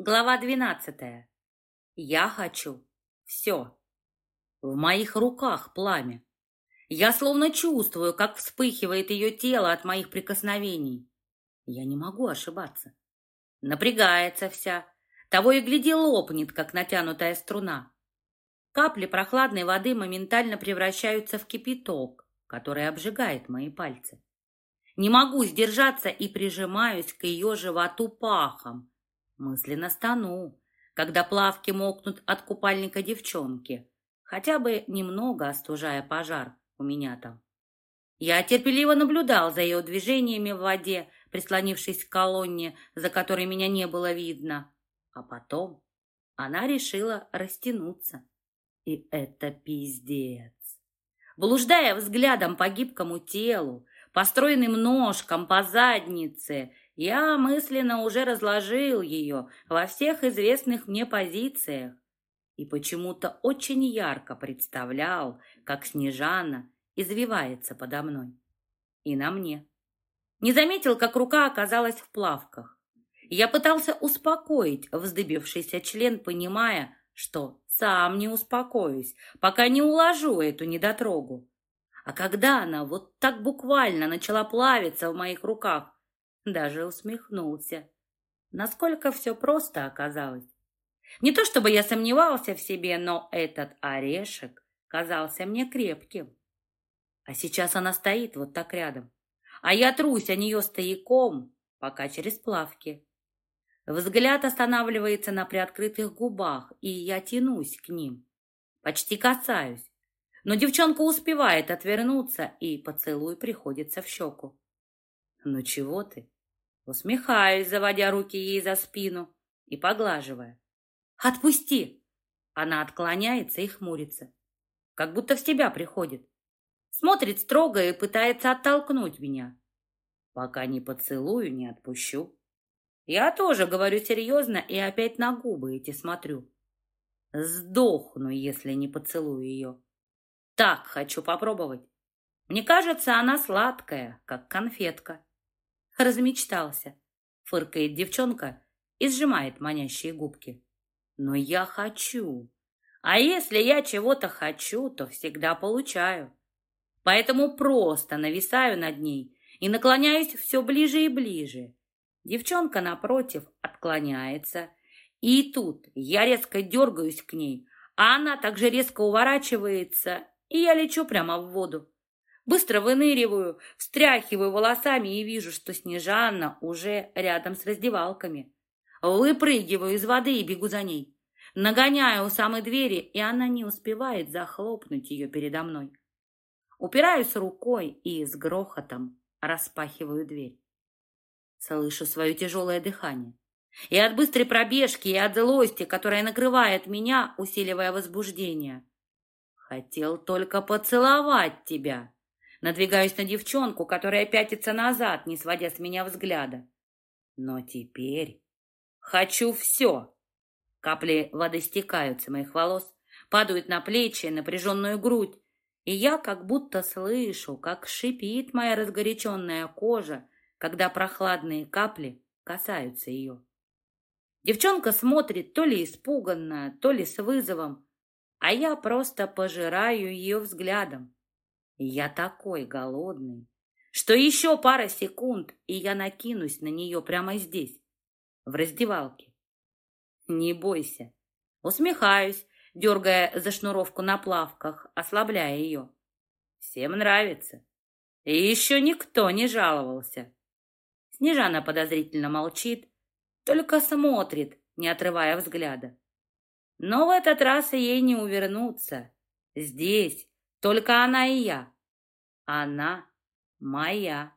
Глава двенадцатая. Я хочу все. В моих руках пламя. Я словно чувствую, как вспыхивает ее тело от моих прикосновений. Я не могу ошибаться. Напрягается вся. Того и гляди лопнет, как натянутая струна. Капли прохладной воды моментально превращаются в кипяток, который обжигает мои пальцы. Не могу сдержаться и прижимаюсь к ее животу пахом, Мысленно стану, когда плавки мокнут от купальника девчонки, хотя бы немного остужая пожар у меня там. Я терпеливо наблюдал за ее движениями в воде, прислонившись к колонне, за которой меня не было видно. А потом она решила растянуться. И это пиздец. Блуждая взглядом по гибкому телу, построенным ножкам по заднице я мысленно уже разложил ее во всех известных мне позициях и почему-то очень ярко представлял, как Снежана извивается подо мной и на мне. Не заметил, как рука оказалась в плавках. Я пытался успокоить вздыбившийся член, понимая, что сам не успокоюсь, пока не уложу эту недотрогу. А когда она вот так буквально начала плавиться в моих руках, даже усмехнулся. Насколько все просто оказалось. Не то чтобы я сомневался в себе, но этот орешек казался мне крепким. А сейчас она стоит вот так рядом, а я трусь о нее стояком, пока через плавки. Взгляд останавливается на приоткрытых губах, и я тянусь к ним. Почти касаюсь. Но девчонка успевает отвернуться, и поцелуй приходится в щеку. «Ну чего ты?» Усмехаюсь, заводя руки ей за спину и поглаживая. «Отпусти!» Она отклоняется и хмурится, как будто в себя приходит. Смотрит строго и пытается оттолкнуть меня. Пока не поцелую, не отпущу. Я тоже говорю серьезно и опять на губы эти смотрю. Сдохну, если не поцелую ее. Так хочу попробовать. Мне кажется, она сладкая, как конфетка. Размечтался. Фыркает девчонка и сжимает манящие губки. Но я хочу. А если я чего-то хочу, то всегда получаю. Поэтому просто нависаю над ней и наклоняюсь все ближе и ближе. Девчонка, напротив, отклоняется. И тут я резко дергаюсь к ней, а она также резко уворачивается, и я лечу прямо в воду. Быстро выныриваю, встряхиваю волосами и вижу, что Снежанна уже рядом с раздевалками. Выпрыгиваю из воды и бегу за ней. Нагоняю у самой двери, и она не успевает захлопнуть ее передо мной. Упираюсь рукой и с грохотом распахиваю дверь. Слышу свое тяжелое дыхание. И от быстрой пробежки, и от злости, которая накрывает меня, усиливая возбуждение. Хотел только поцеловать тебя. Надвигаюсь на девчонку, которая пятится назад, не сводя с меня взгляда. Но теперь хочу все. Капли воды стекают моих волос, падают на плечи, напряженную грудь, и я как будто слышу, как шипит моя разгоряченная кожа, когда прохладные капли касаются ее. Девчонка смотрит то ли испуганно, то ли с вызовом, а я просто пожираю ее взглядом. Я такой голодный, что еще пара секунд, и я накинусь на нее прямо здесь, в раздевалке. Не бойся. Усмехаюсь, дергая за шнуровку на плавках, ослабляя ее. Всем нравится. И еще никто не жаловался. Снежана подозрительно молчит, только смотрит, не отрывая взгляда. Но в этот раз ей не увернуться. Здесь, только она и я. Она моя.